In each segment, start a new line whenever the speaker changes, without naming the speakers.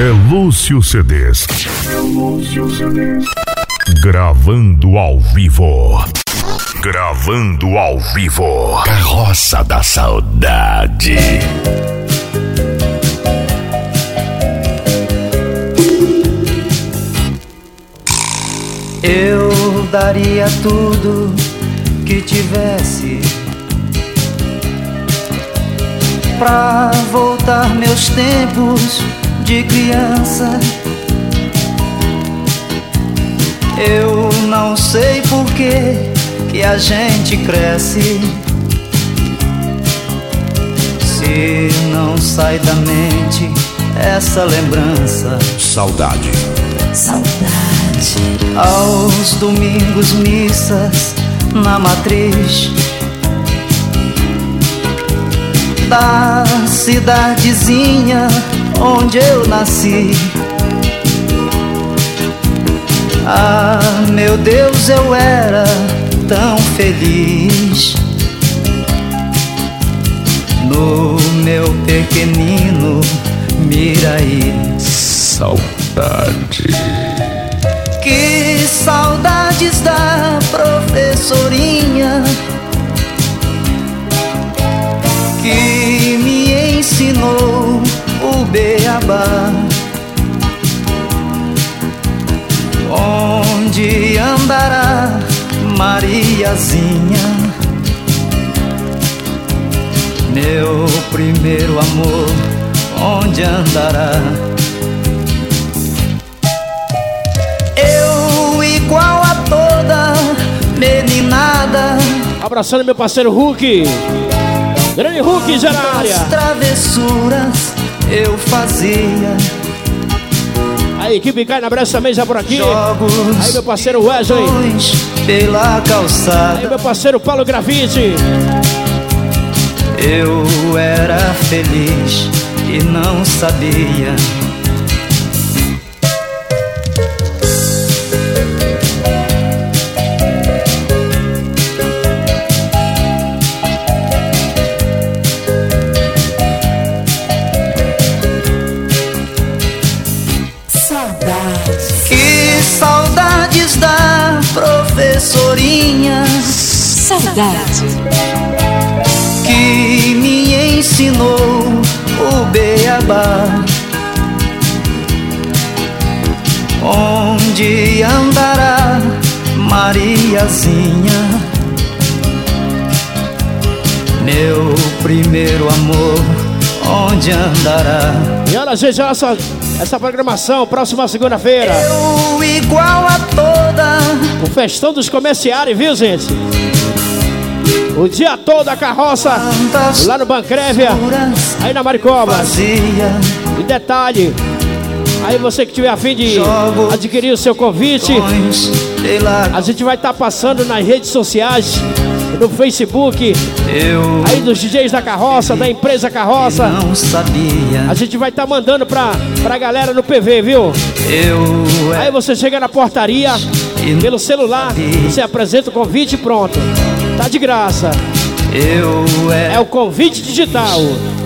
É Lúcio CDs. É Lúcio CDs. Gravando ao vivo. Gravando ao vivo. Carroça da Saudade.
Eu daria tudo que tivesse pra voltar meus tempos de criança. Eu não sei por que que a gente cresce. Se não sai da mente essa lembrança.
Saudade.
Saudade. Aos domingos, missas na matriz da cidadezinha onde eu nasci. Ah, meu Deus, eu era tão feliz no meu pequenino Miraí.
Saudade.
Que saudades da professorinha que me ensinou beabá. Onde andará Mariazinha? Meu primeiro amor, onde andará? Eu igual a toda meninada.
Abraçando meu parceiro Hulk. Grande Hulk já na área.
travessuras eu fazia.
A equipe cai na brecha já por aqui.
Jogos
Aí meu parceiro Wesley.
pela calçada.
Aí meu parceiro Paulo Gravite.
Eu era feliz e não sabia.
Saudade.
que me ensinou o beabá. Onde andará Mariazinha? Meu primeiro amor, onde andará?
E olha, gente, olha só essa programação, próxima segunda-feira.
Eu igual a toda
O festão dos comerciários, viu, gente? O dia todo a carroça lá no Bancrévia, aí na Maricoba.
vazia.
E detalhe, aí você que tiver a fim de adquirir o seu convite, a gente vai estar passando nas redes sociais, no Facebook, aí dos DJs da carroça, da empresa carroça. A gente vai estar mandando pra, pra galera no PV, viu?
Eu
Aí você chega na portaria, pelo celular, você apresenta o convite e pronto. Tá de graça.
eu
É o convite digital.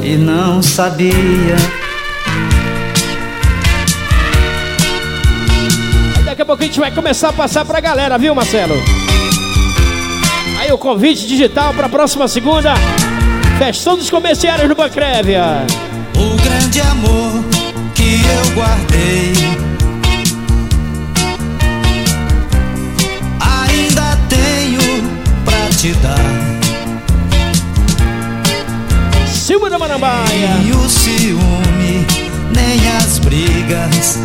e não sabia.
Daqui a pouco a gente vai começar a passar pra galera, viu, Marcelo? Aí o convite digital pra próxima segunda. Festão dos comerciários no Bancrévia.
O grande amor que eu guardei te dar.
Silva da Marambaia.
E o ciúme, nem as brigas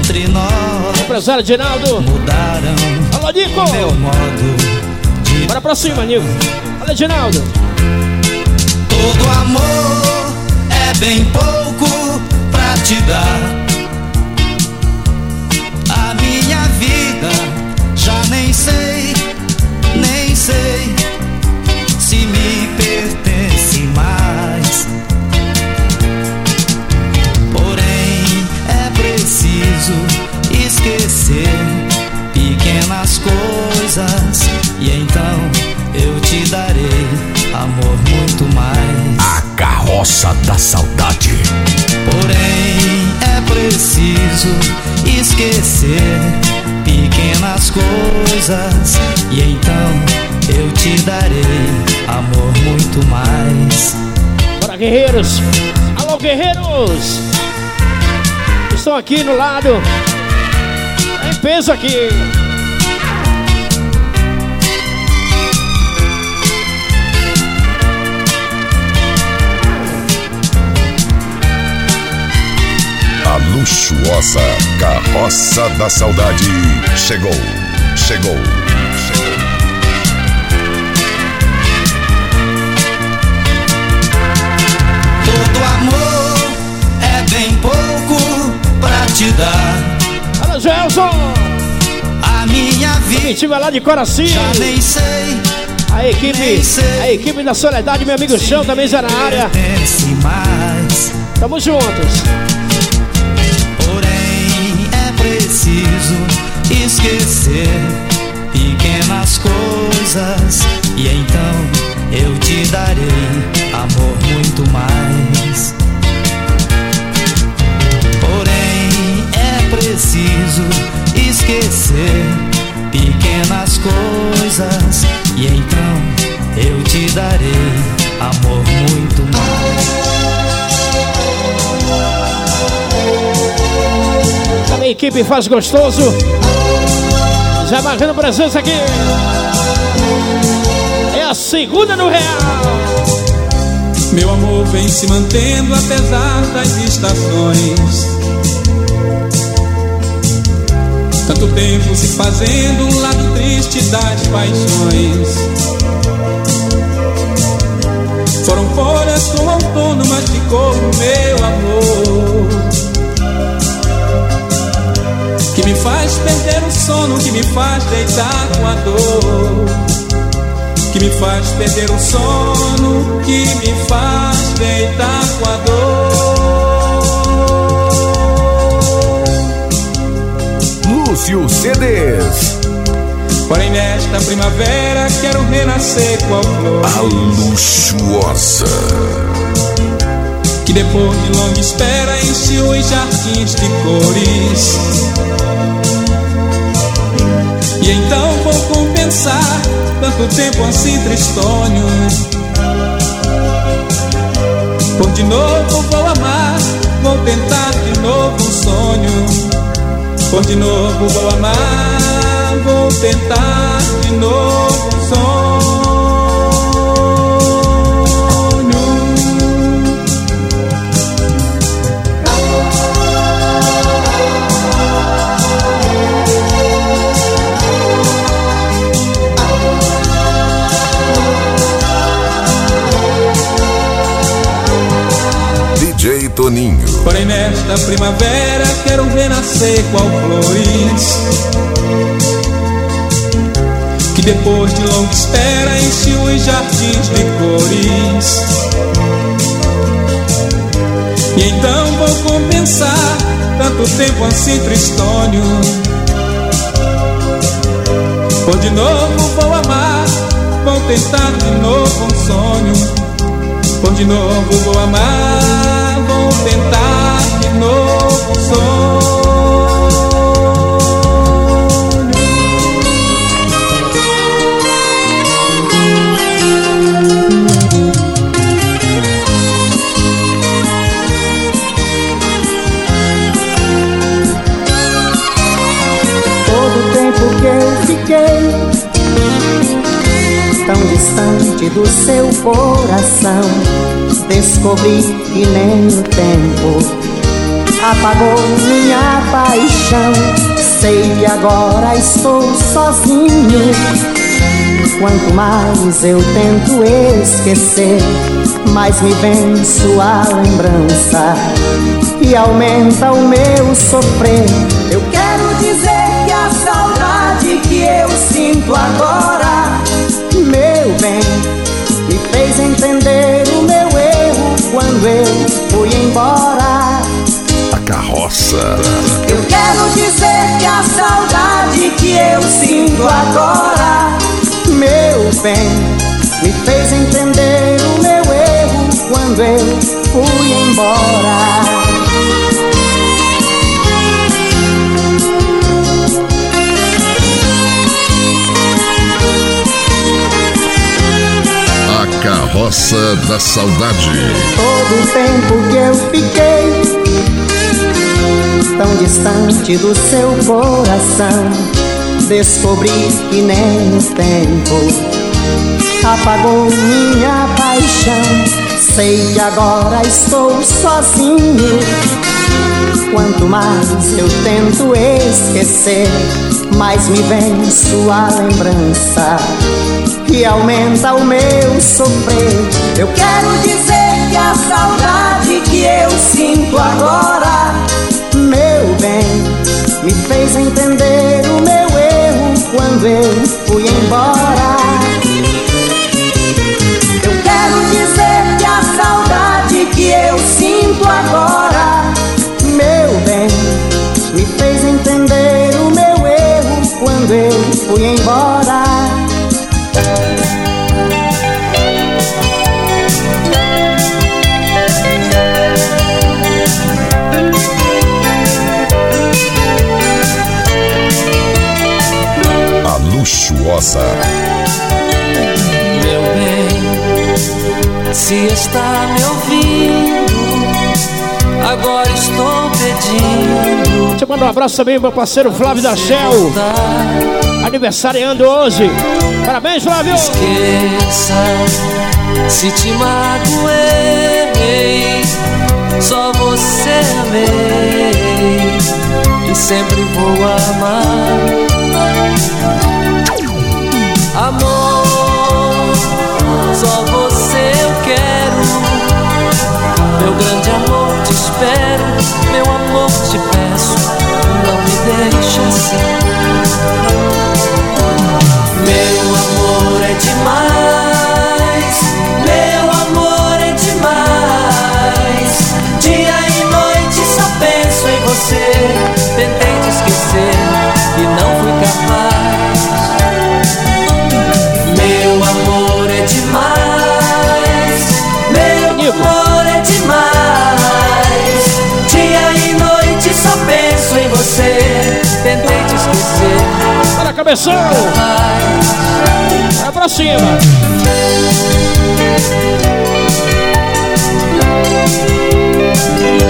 entre nós
Empresário Ginaldo.
mudaram
Alô, Nico.
meu modo de
Bora pra cima, Nico. Alô, Ginaldo.
Todo amor é bem pouco pra te dar. A minha vida já nem sei, nem sei esquecer pequenas coisas e então eu te darei amor muito mais.
A carroça da saudade.
Porém, é preciso esquecer pequenas coisas e então eu te darei amor muito mais.
Bora, guerreiros! Alô, guerreiros! Estão aqui no lado. Peso aqui.
A luxuosa carroça da saudade chegou, chegou, chegou.
Todo amor é bem pouco pra te dar.
Gelson!
A minha vida
Comitiva lá de Coraci.
já nem sei.
A equipe, a equipe da Soledade, meu amigo Chão, também já na área.
Mais.
Tamo juntos.
Porém, é preciso esquecer pequenas coisas. E então eu te darei amor muito mais. Preciso esquecer pequenas coisas. E então eu te darei amor muito mais.
A equipe faz gostoso. Já marcando presença aqui. É a segunda no Real.
Meu amor vem se mantendo apesar das estações. Tanto tempo se fazendo um lado triste das paixões. Foram folhas o outono masticou no meu amor. Que me faz perder o sono, que me faz deitar com a dor que me faz perder o sono, que me faz deitar com a dor.
Lúcio CDs.
Porém, nesta primavera quero renascer com a
A
flor.
luxuosa.
Que depois de longa espera enche os jardins de cores. E então vou compensar tanto tempo assim tristonho. Por de novo vou amar, vou tentar de novo um sonho. Por de novo vou amar, vou tentar de novo tempo assim tristonho Por de novo vou amar, vou tentar de novo um sonho por de novo vou amar, vou tentar de novo um sonho.
Tão distante do seu coração, descobri que nem o tempo apagou minha paixão. Sei que agora estou sozinho. Quanto mais eu tento esquecer, mais me vem sua lembrança e aumenta o meu sofrer. Eu quero dizer que a saudade que eu sinto agora, entender o meu erro quando eu fui embora.
A carroça.
Eu quero dizer que a saudade que eu sinto agora, meu bem, me fez entender o meu erro quando eu fui embora.
Carroça da Saudade.
Todo o tempo que eu fiquei tão distante do seu coração, descobri que nem o tempo apagou minha paixão. Sei que agora estou sozinho. Quanto mais eu tento esquecer, mais me vem sua lembrança que aumenta o meu sofrer. Eu quero dizer que a saudade que eu sinto agora, meu bem, me fez entender o meu erro quando eu fui embora. Fui embora.
A luxuosa.
Meu bem, se está me ouvindo, agora estou pedindo.
Eu mandar um abraço também meu parceiro Flávio da Shell. Aniversariando hoje. Parabéns, Flávio!
Esqueça se te magoei, só você amei e sempre vou amar. Amor, mas
Vai pra cima!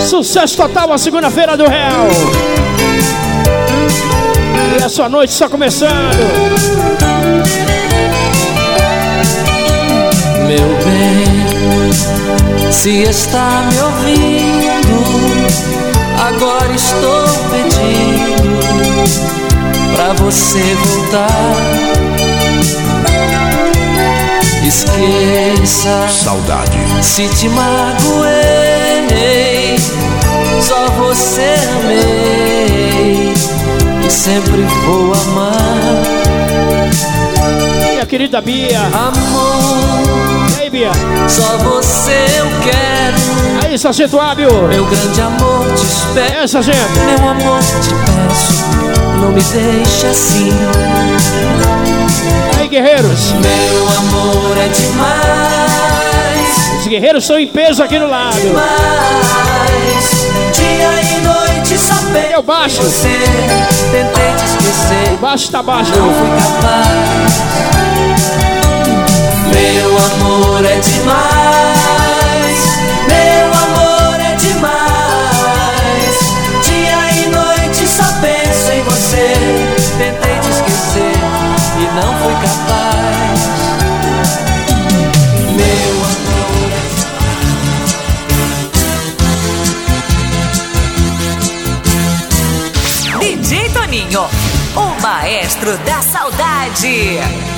Sucesso total a segunda-feira do Real! E a sua noite só começando!
Meu bem, se está me ouvindo, agora estou pedindo pra você voltar. Esqueça
Saudade.
se te magoei, só você amei e sempre vou amar.
Minha querida Bia!
Amor,
E aí, Bia?
só você eu quero.
Aí, Sargento Hábil!
Meu grande amor, te espero.
É, Sargento!
Meu amor, te peço, não me deixe assim.
Aí, guerreiros!
Meu amor é demais,
Os guerreiros estão em peso aqui no lado!
demais. Dia e noite só penso
Eu baixo.
você. Tentei te esquecer,
Baixo tá baixo!
não fui capaz.
Saudade.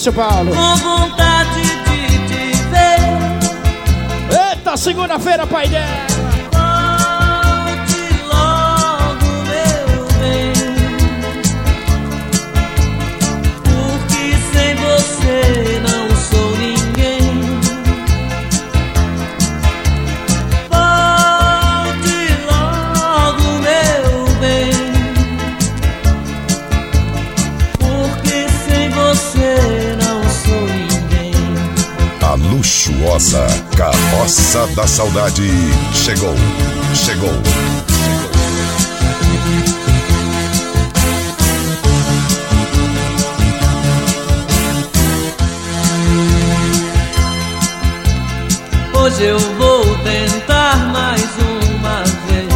Seu Paulo.
com vontade de te ver.
Eita, segunda-feira, pai dela.
Saudade chegou, chegou.
Hoje eu vou tentar mais uma vez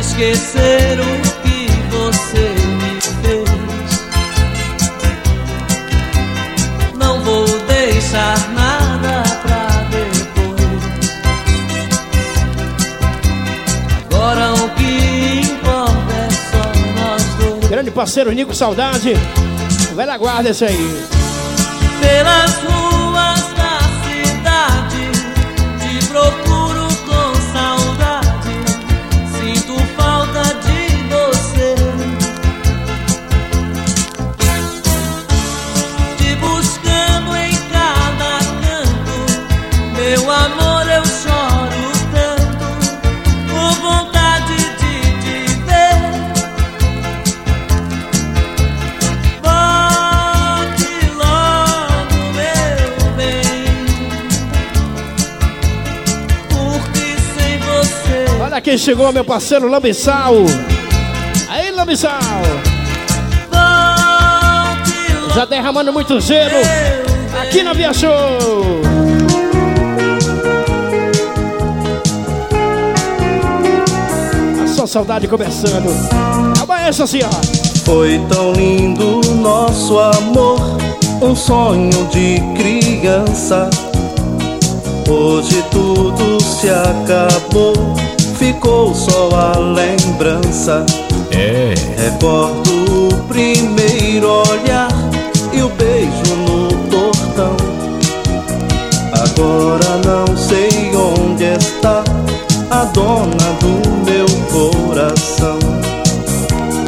esquecer
parceiro Nico Saudade. Velha guarda esse aí.
Pelas ruas
chegou, meu parceiro Lambissal. Aí, Lambissal. Já derramando muito gelo aqui na Via Show. A sua saudade começando. Maestro assim, ó.
Foi tão lindo nosso amor, um sonho de criança. Hoje tudo se acabou, ficou só a lembrança.
É,
Recordo o primeiro olhar e o beijo no portão. Agora não sei onde está a dona do meu coração.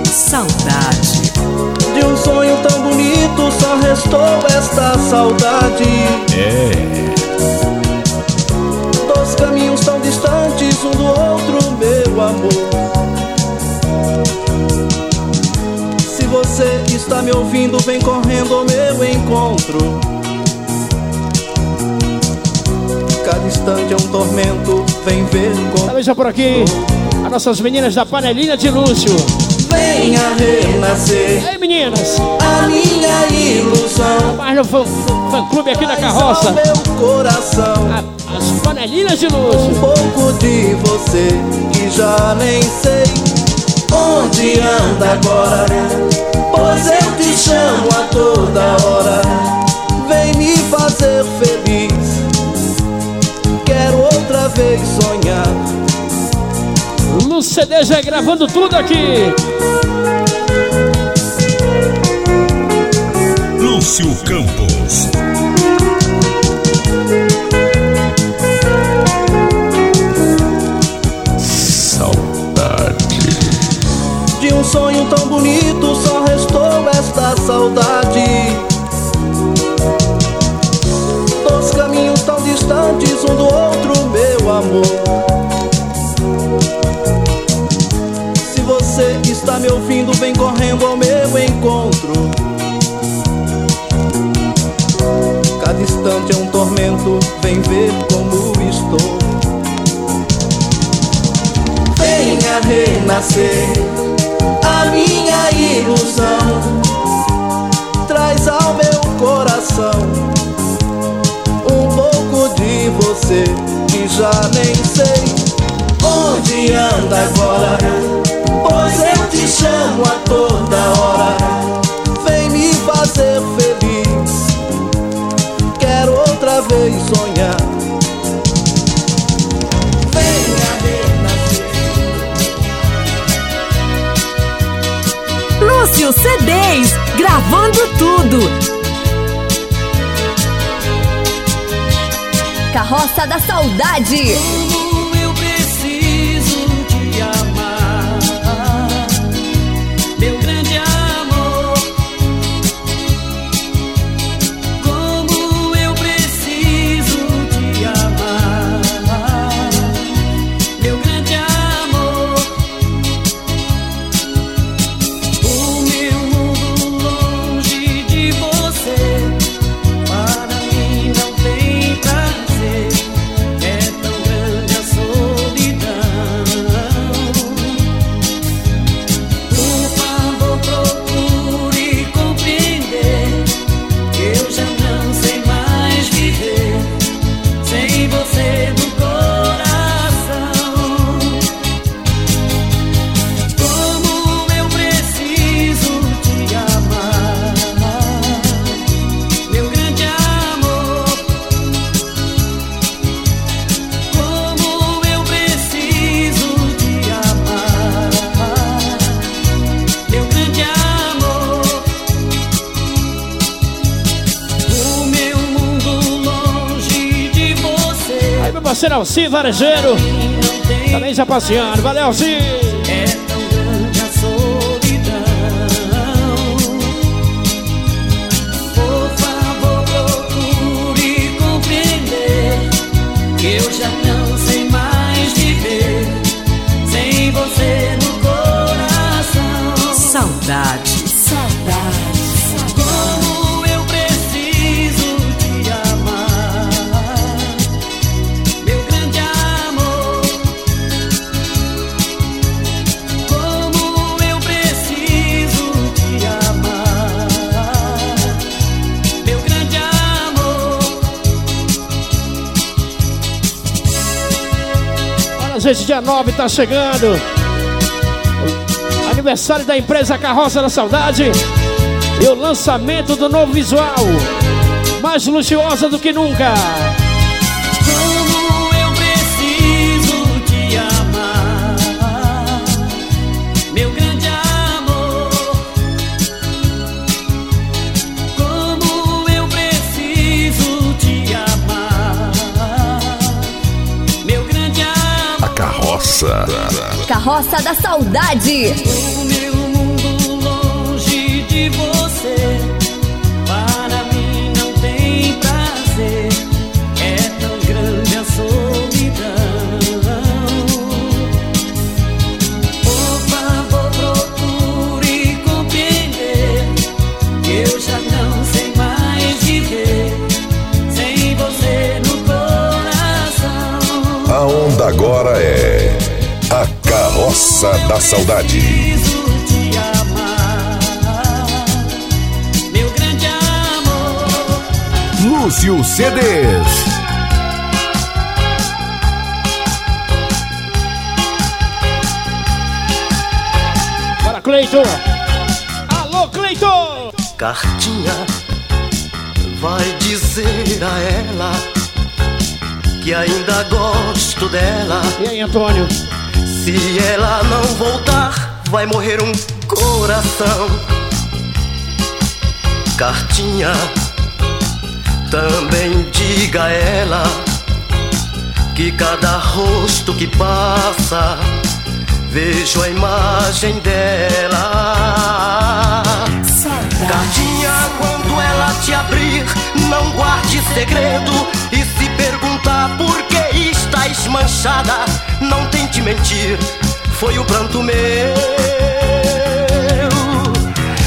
Saudade.
De um sonho tão bonito só restou esta saudade.
é.
Está me ouvindo, vem correndo ao meu encontro. Cada instante é um tormento, vem ver como.
Já por aqui. As nossas meninas da panelinha de Lúcio.
Venha renascer
Ei, meninas.
a minha ilusão.
Mais no fã, fã clube aqui da carroça.
meu coração.
A- As panelinhas de
Um
Lúcio.
pouco de você que já nem sei onde anda agora. Pois eu te chamo a toda hora. Vem me fazer feliz. Quero outra vez sonhar.
Lúcio CD já gravando tudo aqui.
Lúcio Campos.
De um sonho tão bonito só restou esta saudade. Dois caminhos tão distantes um do outro, meu amor. Se você está me ouvindo, vem correndo ao meu encontro. Cada instante é um tormento, vem ver como estou. Venha renascer minha ilusão. Traz ao meu coração um pouco de você que já nem sei onde anda agora. Pois eu te chamo a toda hora. Vem me fazer feliz. Quero outra vez sonhar.
Gravando tudo. Carroça da Saudade.
Alci, varejeiro. Também já passeando. Valeu, Alci. Gente, dia 9 tá chegando. Aniversário da empresa Carroça da Saudade. E o lançamento do novo visual. Mais luxuosa do que nunca.
Carroça.
Da Saudade.
Carroça da saudade.
Preciso te amar, meu grande amor.
Lúcio CDs.
Bora, Cleiton. Alô, Cleiton.
Cartinha vai dizer a ela que ainda gosto dela.
E aí, Antônio?
Se ela não voltar, vai morrer um coração. Cartinha, também diga a ela que cada rosto que passa, vejo a imagem dela. Cartinha, quando ela te abrir, não guarde segredo. Por que estás manchada, não tente mentir, foi o pranto meu.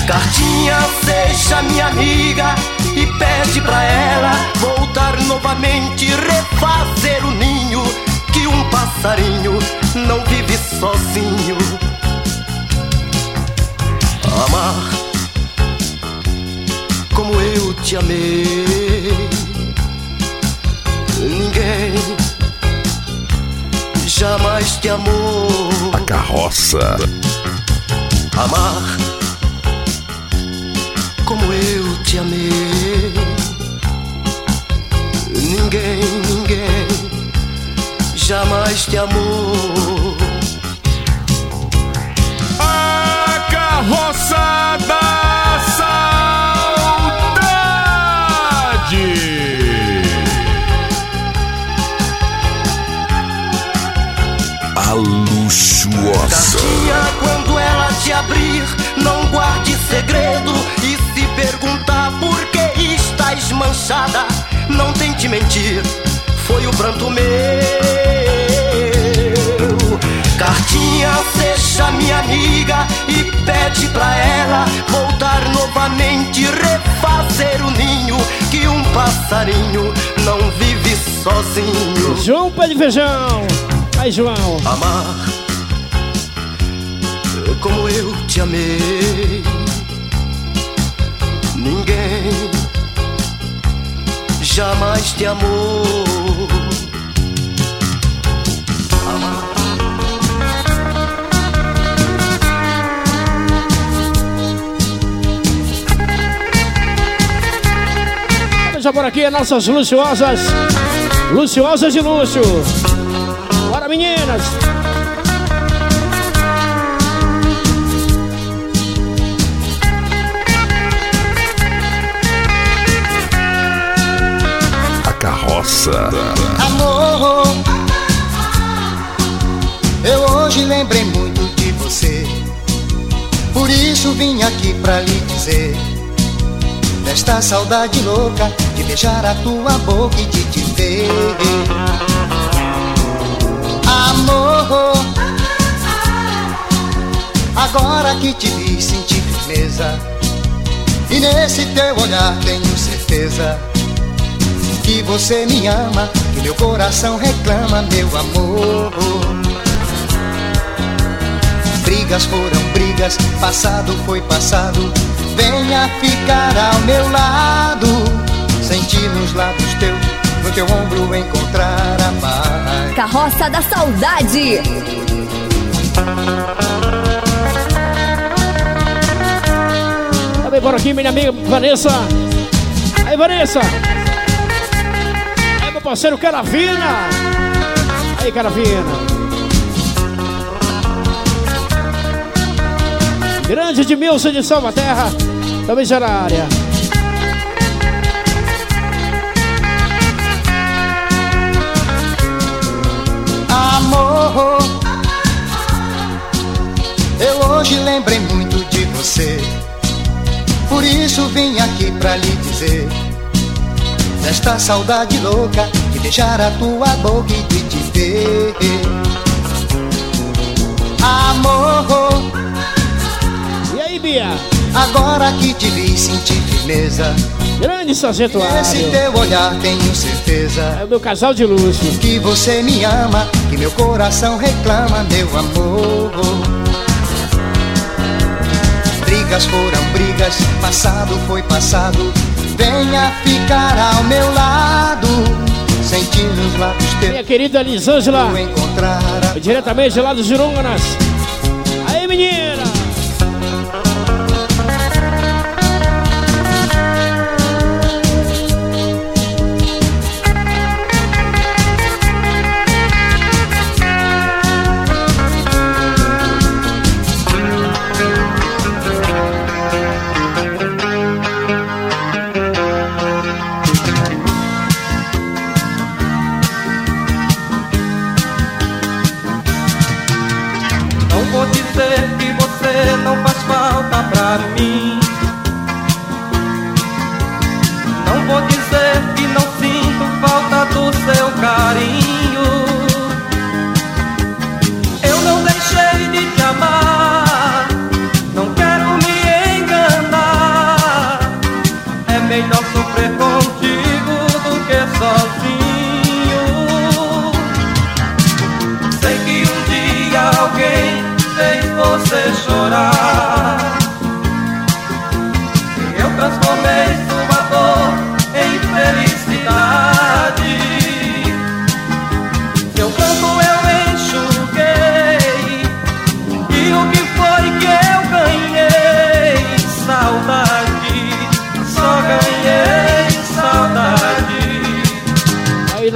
Cartinha, seja minha amiga e pede pra ela voltar novamente, refazer o ninho. Que um passarinho não vive sozinho. Amar como eu te amei. Ninguém jamais te amou.
A carroça.
Amar como eu te amei. Ninguém, ninguém jamais te amou.
A carroça da
estás manchada, não tente mentir, foi o pranto meu. Cartinha, seja minha amiga e pede pra ela voltar novamente, refazer o ninho que um passarinho não vive sozinho.
João Pé de Feijão. Aí, João.
Amar como eu te amei. Ninguém jamais te amou. Amar
Veja por aqui as nossas luxuosas. Luxuosas de luxo. Bora, meninas.
Carroça.
Amor, eu hoje lembrei muito de você. Por isso vim aqui pra lhe dizer Desta saudade louca de beijar a tua boca e de te ver Amor, agora que te vi senti firmeza E nesse teu olhar tenho certeza que você me ama, que meu coração reclama meu amor. Brigas foram brigas, passado foi passado. Venha ficar ao meu lado, sentir nos lábios teus, no teu ombro encontrar a paz.
Carroça da Saudade.
Também por aqui, minha amiga Vanessa. Aí, Vanessa. Parceiro Carafina. Aí, Carafina. Grande Edmilson de Salvaterra. Também já na área.
Amor, eu hoje lembrei muito de você. Por isso vim aqui pra lhe dizer Desta saudade louca De beijar a tua boca e de te ver Amor,
E aí, Bia?
agora que te vi senti firmeza
Grande sargento Ário.
teu olhar tenho certeza
É o meu casal de luxo.
Que você me ama Que meu coração reclama meu amor Brigas foram brigas, passado foi passado. Venha ficar ao meu lado, sentir nos lábios
Minha
teus,
querida Elisângela.
encontrar a
Diretamente lá dos Girongas. Aí, menina.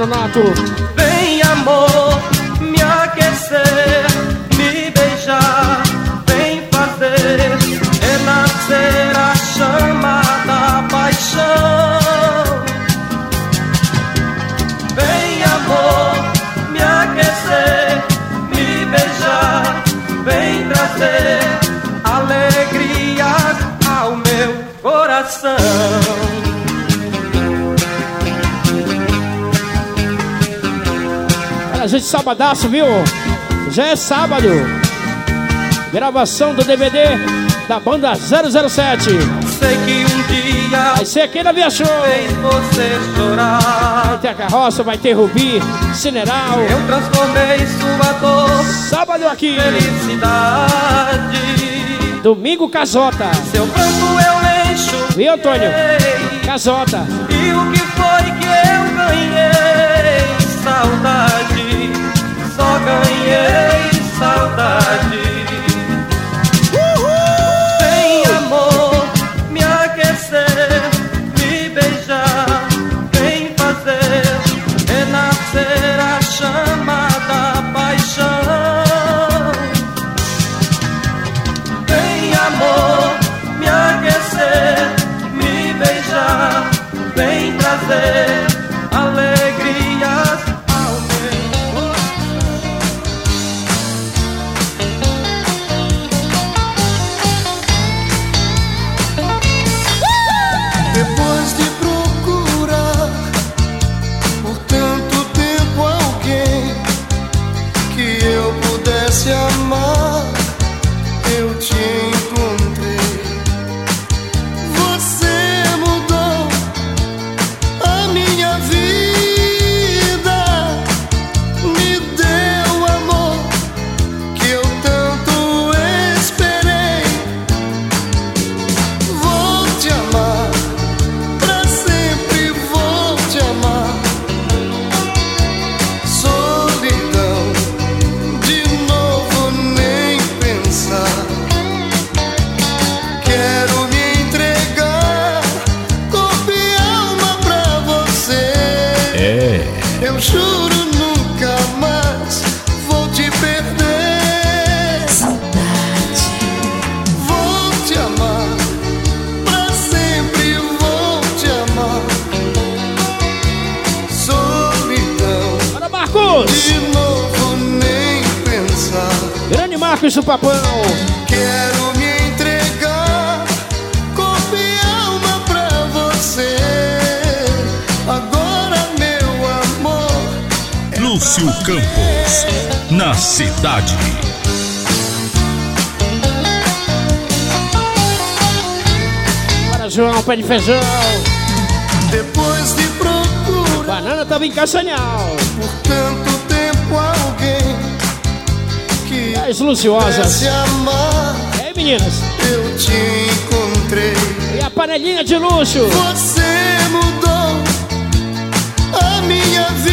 Aí,
Gente, sabadaço, viu? Já é sábado. Gravação do DVD da banda 007.
Sei que um dia
Vai ser aqui na Via Show.
você chorar.
Vai ter a carroça, vai ter Rubi, Cineral.
Eu transformei sua dor
Sábado aqui.
felicidade.
Domingo Casota.
Seu pranto eu encho.
Viu, Antônio? Casota.
E o que foi que eu ganhei? Saudade, só ganhei saudade. Vem amor, me aquecer, me beijar, vem fazer renascer a chama da paixão. Vem amor, me aquecer, me beijar, vem trazer
cidade.
Bora, João, pé de feijão.
depois de procurar
Banana tava em Castanhal.
por tanto tempo alguém que
As luciosas. E aí, meninas?
Eu te encontrei.
E a panelinha de luxo.
Você mudou a minha vida.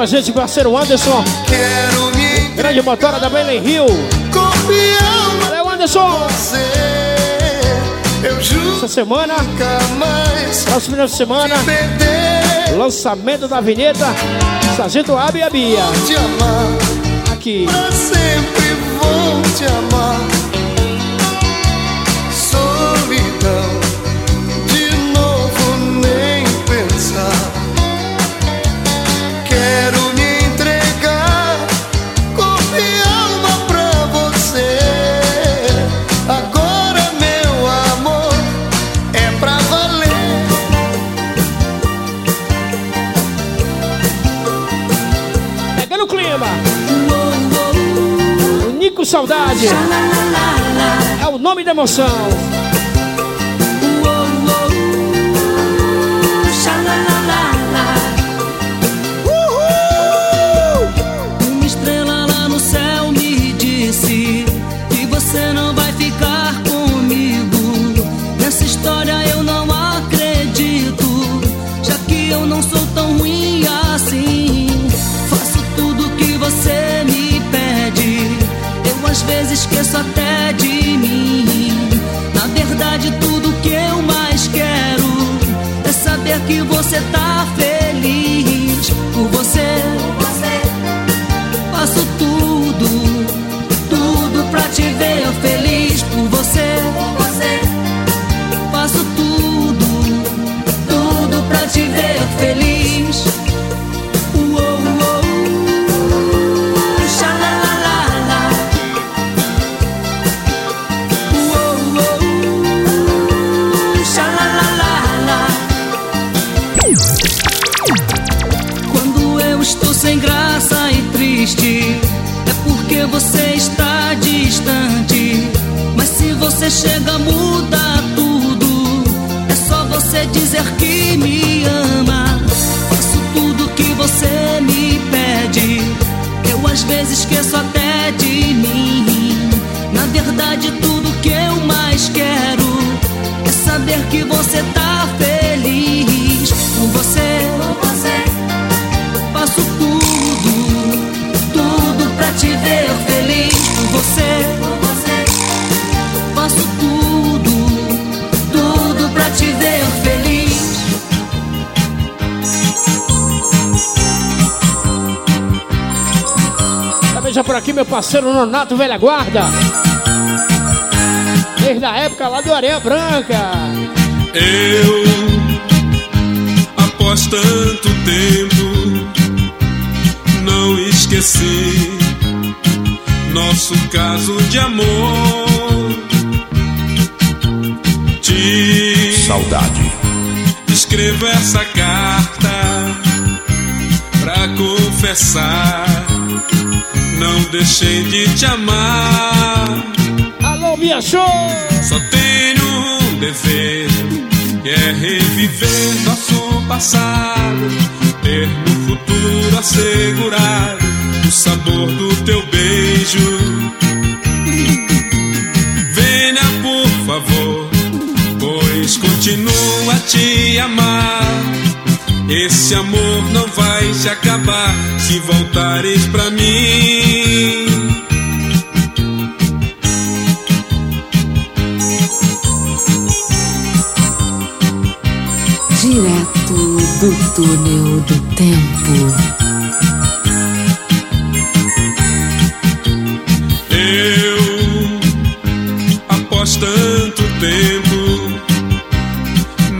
Com a gente, parceiro Anderson.
Quero me
Grande motora da Belém Rio. Valeu, Anderson.
você. Eu juro
Essa semana,
nunca mais
próximo final de semana, lançamento da vinheta Sargento Abi e a Bia. Aqui.
pra sempre vou te amar.
Saudade. É o nome da emoção.
Saber que você tá feliz
parceiro Nonato Velha Guarda. Desde a época lá do Areia Branca.
Eu, após tanto tempo, não esqueci nosso caso de amor. Te
Saudade.
escrevo essa carta pra confessar. Não deixei de te amar.
Alô, minha show!
Só tenho um desejo, que é reviver nosso passado, ter no futuro assegurado o sabor do teu beijo. Venha, por favor, pois continuo a te amar. Esse amor não vai se acabar se voltares pra mim.
Direto do túnel do tempo.
Eu, após tanto tempo,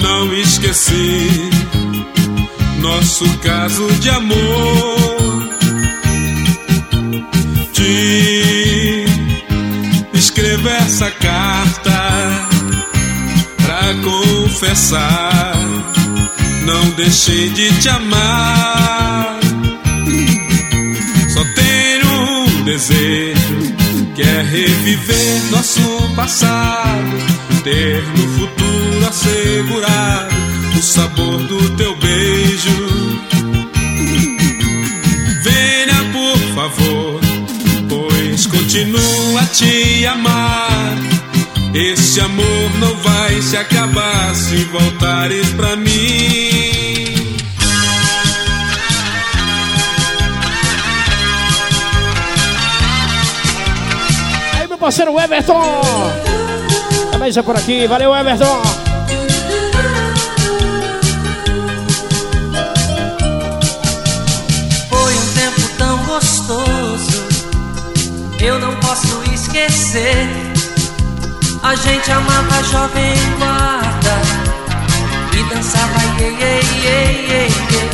não esqueci nosso caso de amor. Te escrevo essa carta pra confessar. Não deixei de te amar. Só tenho um desejo, que é reviver nosso passado, ter no futuro assegurado o sabor do teu beijo. Venha, por favor, pois continuo a te amar. Esse amor não vai se acabar se voltares pra mim.
Aí, meu parceiro Everton! Também já por aqui, valeu, Everton!
Esquecer. A gente amava jovem guarda e dançava iê, iê, iê, iê.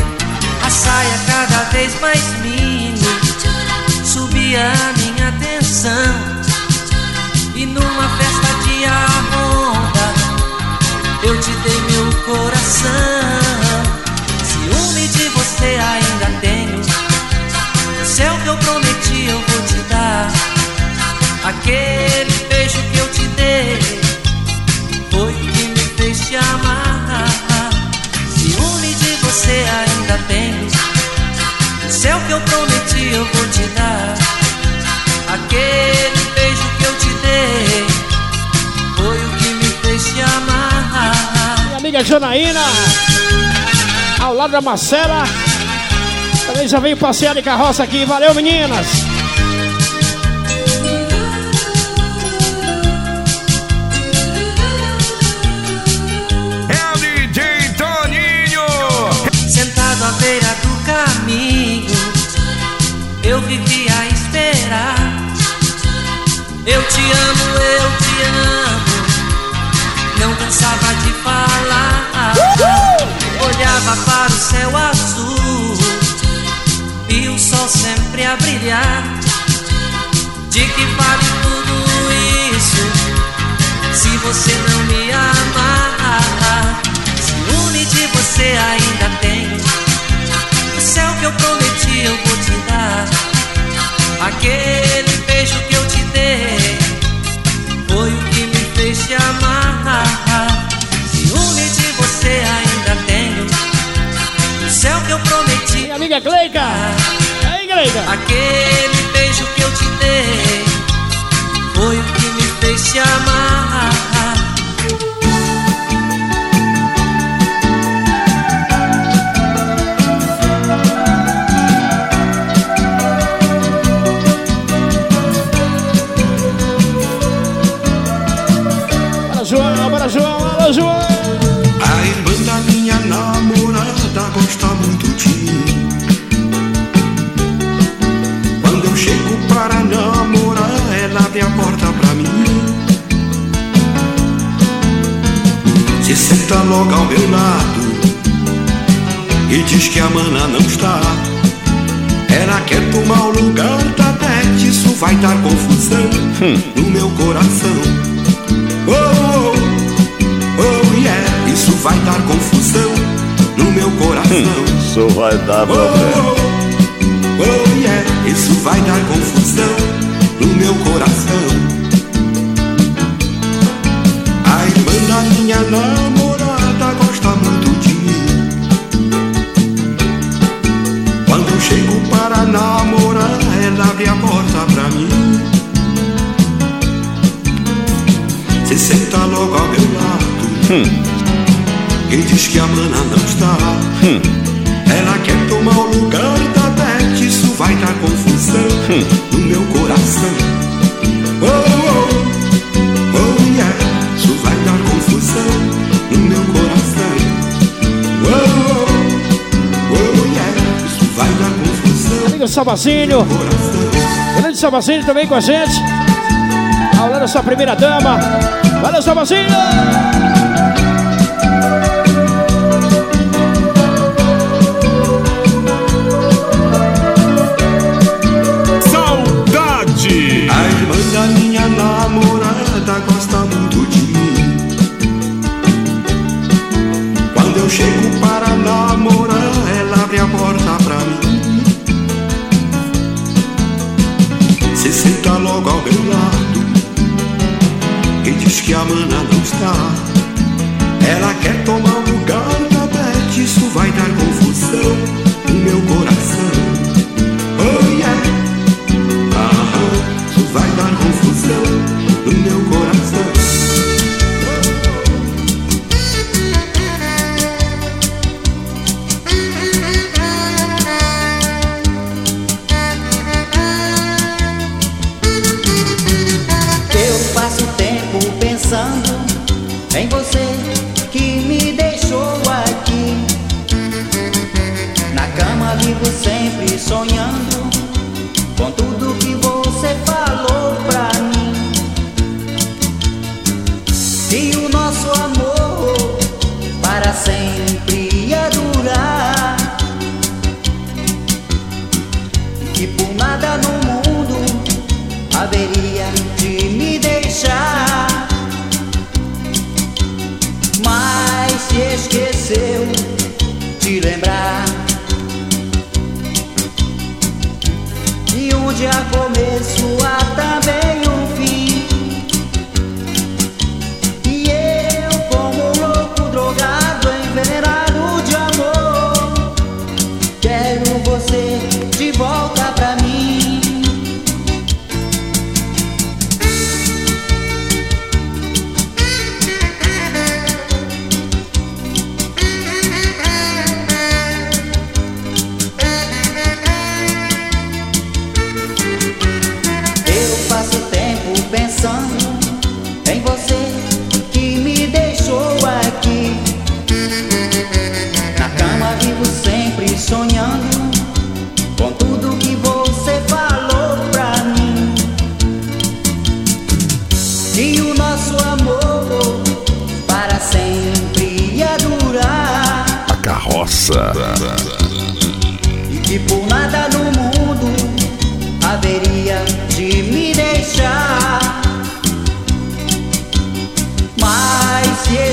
A saia cada vez mais mini subia a minha atenção. E numa festa de arronda eu te dei meu coração. Ciúme de você ainda tenho. O céu que eu prometi eu vou te dar. Aquele beijo que eu te dei foi o que me fez te amar. Ciúme de você ainda tenho. O céu que eu prometi eu vou te dar. Aquele beijo que eu te dei foi o que me fez te amar.
Minha amiga Janaína, ao lado da Marcela. Também já veio passear de carroça aqui. Valeu, meninas!
Eu te amo, eu te amo. Não cansava de falar.
Olhava para o céu azul e o sol sempre a brilhar. De que vale tudo isso se você não me amar? Ciúme de você ainda tem O céu que eu prometi eu vou te dar. Aquele beijo que eu te dei foi o que me fez te amar. Ciúme de você ainda tenho. O céu que eu prometi.
Minha amiga Cleica! Aí, Cleica!
Aquele beijo que eu te dei foi o que me fez te amar.
Senta logo ao meu lado e diz que a mana não está. Ela quer tomar o lugar da Beth, isso vai dar confusão no meu coração. Oh, oh, oh, yeah, isso vai dar confusão no meu coração.
Isso vai dar problema.
Oh, oh, yeah, isso vai dar confusão no meu coração. A irmã da minha namorada gosta muito de mim. Quando chego para namorar, ela abre a porta pra mim. Se senta logo ao meu lado e diz que a mana não está. Ela quer tomar o lugar da Beth, isso vai dar confusão no meu coração.
Amigo Salvazinho, grande Salvazinho também com a gente. Da sua primeira dama. Valeu, Salvazinho!
A mana não está. Ela quer tomar o lugar da Beth, isso vai dar confusão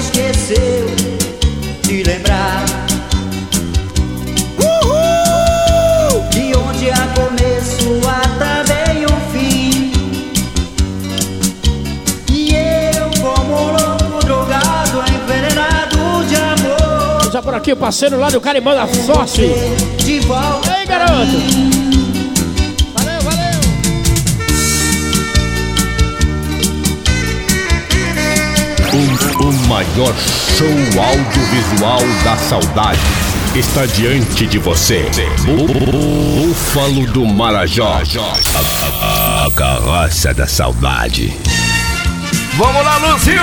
esqueceu de lembrar. Que onde há começo há também um fim. E eu, como louco drogado, envenenado de amor.
Já por aqui o parceiro lá do Carimbão da Sorte.
De volta.
E aí, garoto?
Maior show audiovisual da saudade está diante de você. Bú- Búfalo do Marajó. A, a- a carroça da saudade.
Vamos lá, Lúcio!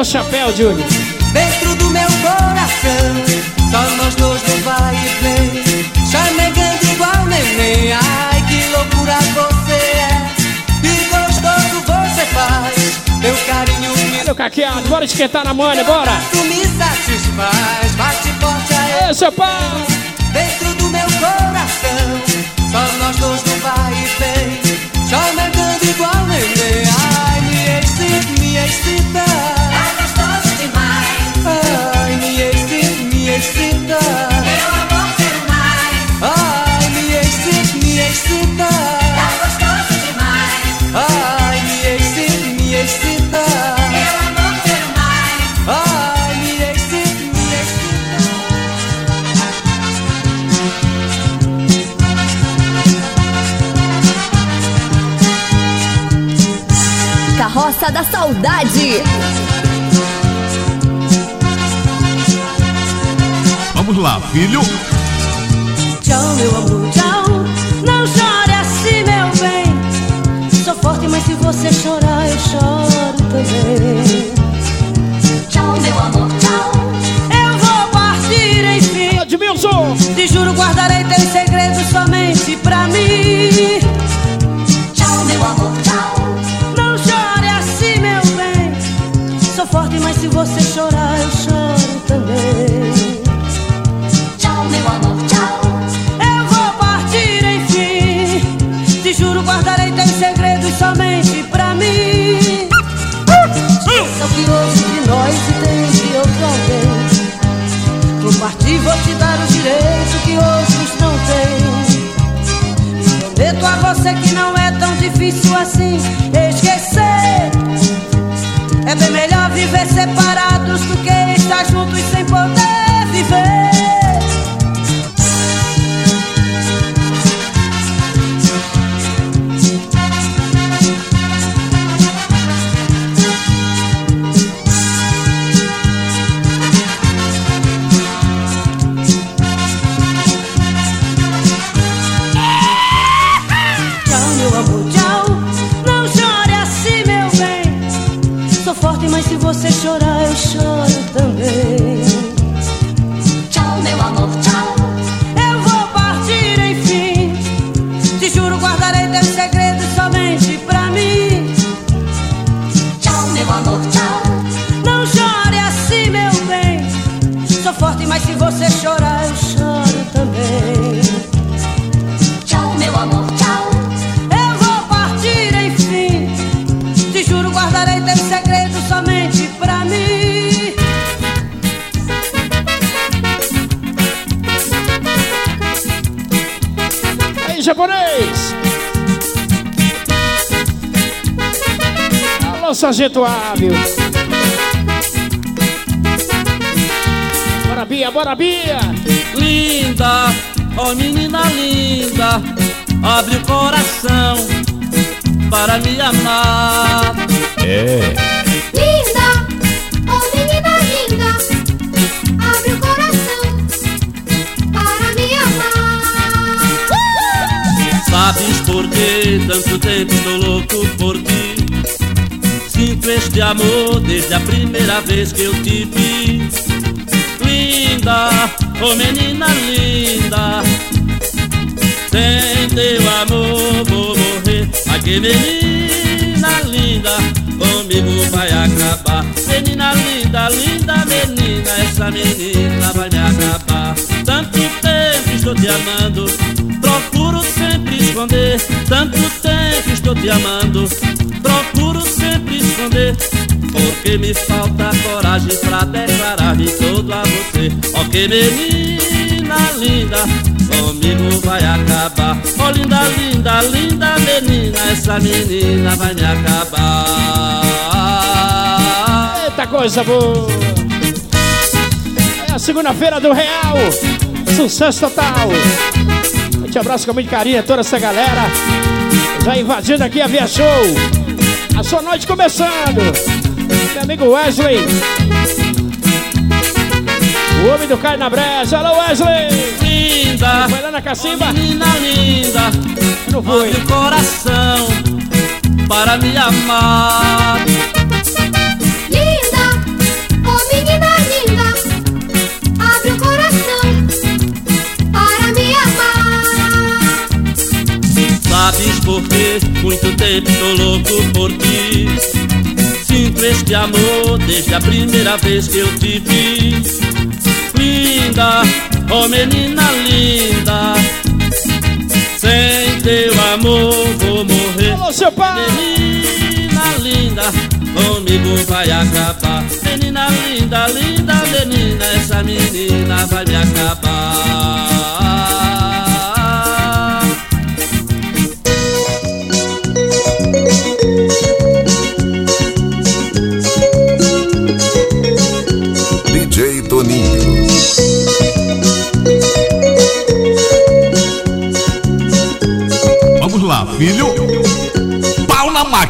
Teu
chapéu, Julie?
dentro do meu coração. Só nós dois no vai e vem, chamegando igual neném. Ai que loucura você é, que gostoso você faz. Teu carinho me
o caqueado? Bora esquentar na manha, bora!
Tu me satisfaz, bate forte a
Ei, seu pau!
dentro do meu coração. Só nós dois no vai e vem, chamegando igual neném. Ai, me excita, me excita. Excita, me excita. Meu amor, quero mais. Ai, me excita, me excita. É gostoso demais. Ai, me excita, me excita. Meu amor, quero mais. Ai, me excita, me excita.
Carroça da Saudade.
Vamos lá, filho.
Tchau, meu amor, tchau. Não chore assim, meu bem. Sou forte, mas se você chorar, eu choro também. Tchau, meu amor, tchau. Eu vou partir, enfim.
Edmilson!
Te juro, guardarei teus segredos somente pra mim. Tchau, meu amor, tchau. Não chore assim, meu bem. Sou forte, mas se você chorar, eu choro também. Prometo a você que não é tão difícil assim esquecer. É bem melhor viver separados do que estar juntos sem poder
Hábil! Bora, Bia, bora, Bia!
Linda, ó menina linda, abre o coração para me amar.
É.
Linda, oh menina linda, abre o coração para me amar.
Sabes por que tanto tempo estou louco por ti? Sinto este amor desde a primeira vez que eu te vi. Linda, oh menina linda, sem teu amor vou morrer. Ai que menina linda, comigo vai acabar. Menina linda, linda menina, essa menina vai me acabar. Tanto tempo estou te amando, procuro sempre esconder. Tanto tempo estou te amando, procuro sempre esconder. Porque me falta coragem pra declarar-me todo a você. Que menina linda, comigo vai acabar. Ó linda, linda, linda menina, essa menina vai me acabar.
Eita coisa boa! É a segunda-feira do Real! Sucesso total! Te abraço com muito carinho a toda essa galera. Já invadindo aqui a Via Show. A sua noite começando. Meu amigo Wesley. O homem do Caio na breja. Alô, Wesley!
Linda!
Foi lá na cacimba?
Menina linda!
Não foi.
Abre o coração para me amar. Sabes por que muito tempo estou louco por ti? Sinto este amor desde a primeira vez que eu te vi. Linda, oh menina linda, sem teu amor vou morrer.
Alô, seu pai!
Menina linda, comigo vai acabar. Menina linda, linda menina, essa menina vai me acabar.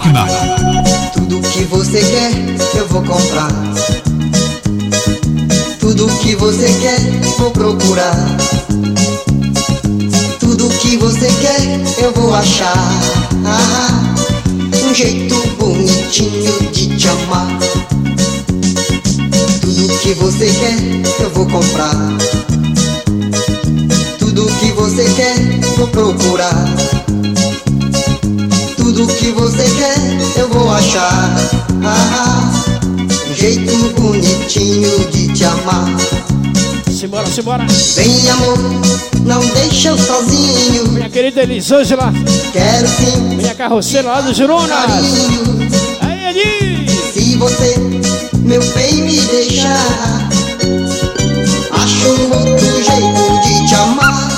Máquina.
Tudo que você quer, eu vou comprar. Tudo que você quer, vou procurar. Tudo que você quer, eu vou achar. Ah, um jeito bonitinho de te amar. Tudo que você quer, eu vou comprar. Tudo que você quer, vou procurar. Tudo que você quer, eu vou achar. Ah, um jeito bonitinho de te amar.
Simbora, simbora!
Vem, amor, não deixa eu sozinho.
Minha querida Elisângela.
Quero sim.
Minha carroceira lá do Jurunas. Aí, Edi!
Se você, meu bem, me deixar, acho outro jeito de te amar.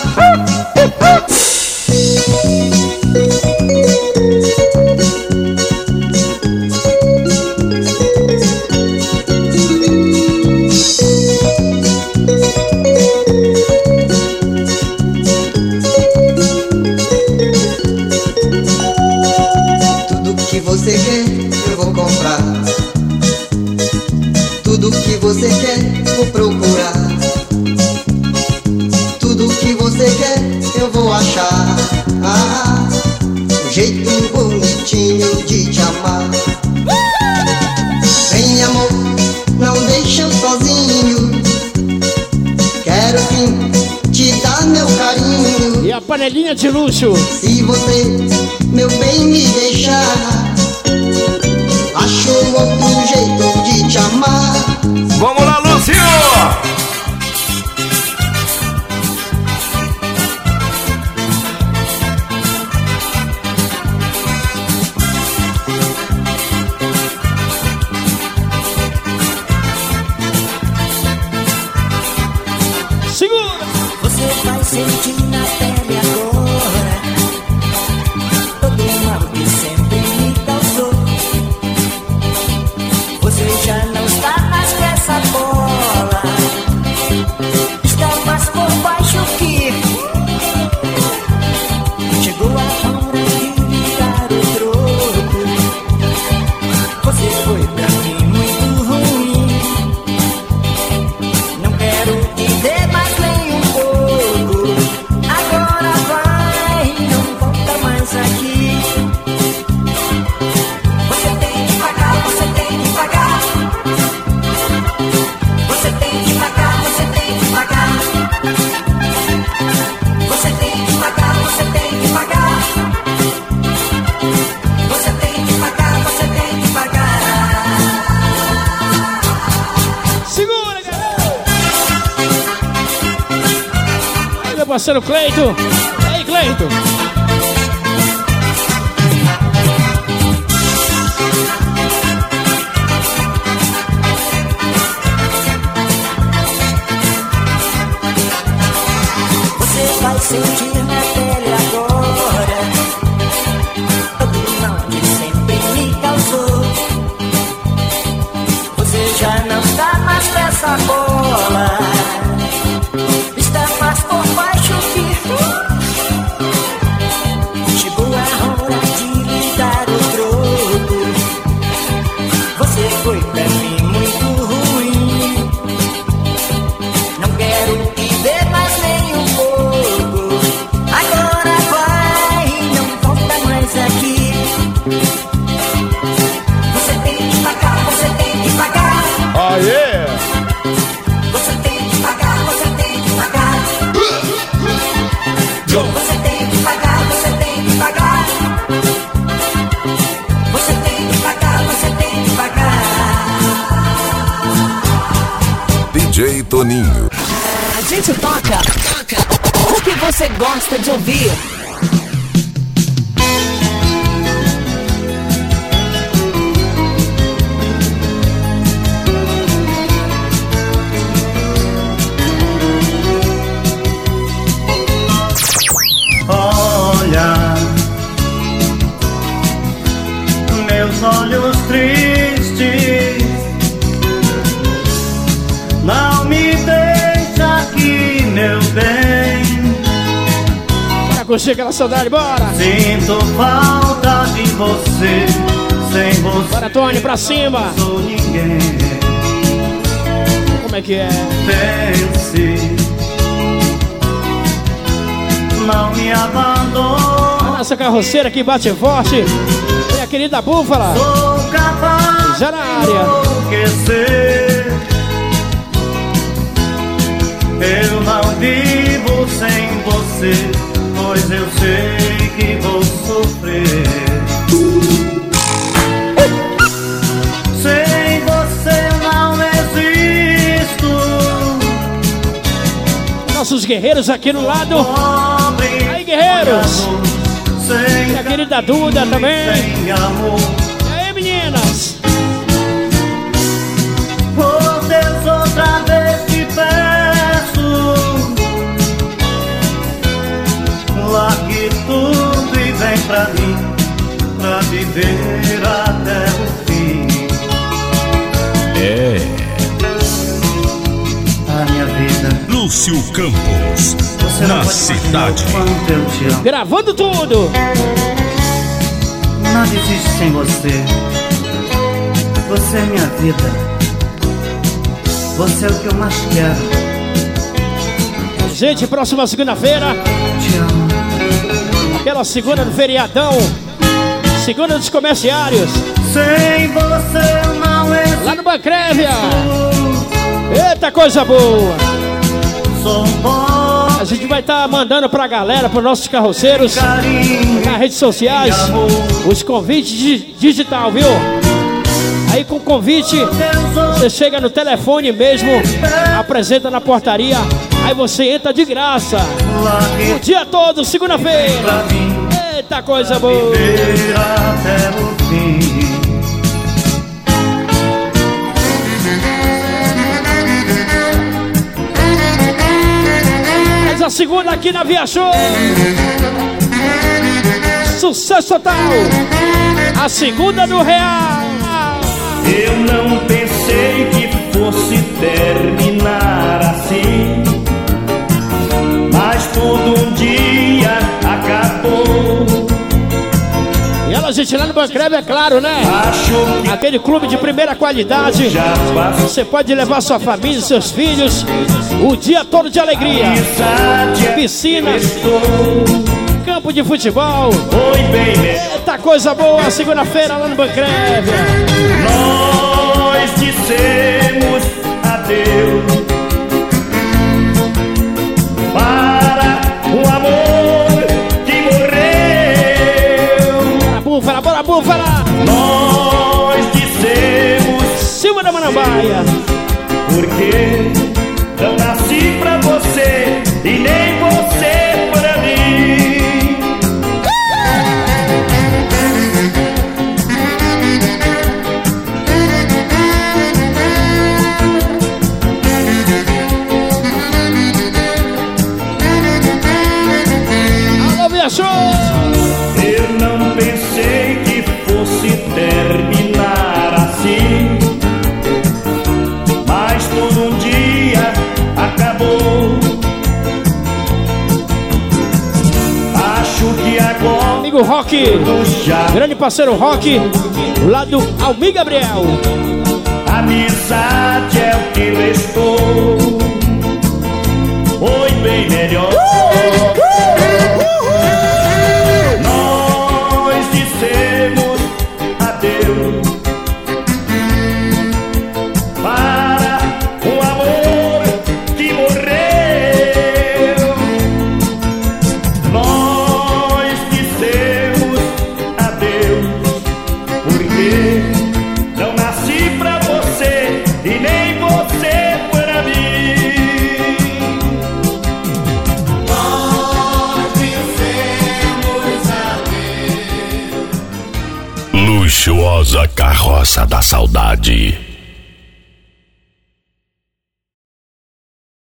Te dar meu carinho.
E a panelinha de luxo.
Se você, meu bem, me deixar, achou outro jeito
parceiro Cleito. E aí, Cleito? Saudade, bora!
Sinto falta de você, sem você.
Bora, Tony, pra cima!
Não sou ninguém.
Como é que é?
Pense, não me abandone.
A nossa carroceira que bate forte. E a querida Búfala.
Sou capaz
Já na área.
Eu não vivo sem você, pois eu sei que vou sofrer. Sem você não existo.
Nossos guerreiros aqui no lado. Aí, guerreiros! E a querida Duda também.
Sem amor.
E aí, meninas?
Pra mim Pra viver até o fim
É.
A minha vida
Lúcio Campos.
Você não
Na cidade.
o quanto eu te amo
Gravando tudo!
Nada existe sem você Você é minha vida Você é o que eu mais quero
Gente, próxima segunda-feira.
Te amo
Aquela segunda do feriadão. Segunda dos comerciários.
Sem você eu não existo
Lá no Bancrévia. Eita coisa boa!
Pobre
gente vai estar mandando pra galera, para nossos carroceiros, nas redes sociais, os convites di- digital, viu? Aí com convite, você chega no telefone mesmo, apresenta na portaria, aí você entra de graça. O dia todo, segunda-feira. Eita coisa boa!
até o fim.
Mas a segunda aqui na Via Show. Sucesso total. A segunda do Real.
Eu não pensei que fosse terminar tudo um dia acabou.
E ela, gente, lá no Bancreve, é claro, né? Aquele clube de primeira qualidade. Você pode levar sua família, seus filhos, o dia todo de alegria. Piscina, campo de futebol. Eita coisa boa, segunda-feira lá no Bancreve.
Nós dissemos adeus para
búfala, bora, búfala.
Nós dissemos
Silva da Manambaia.
Porque
Rock, grande parceiro Rock, lá do Almir Gabriel.
Amizade é o que restou. Foi bem melhor. Nós
da saudade.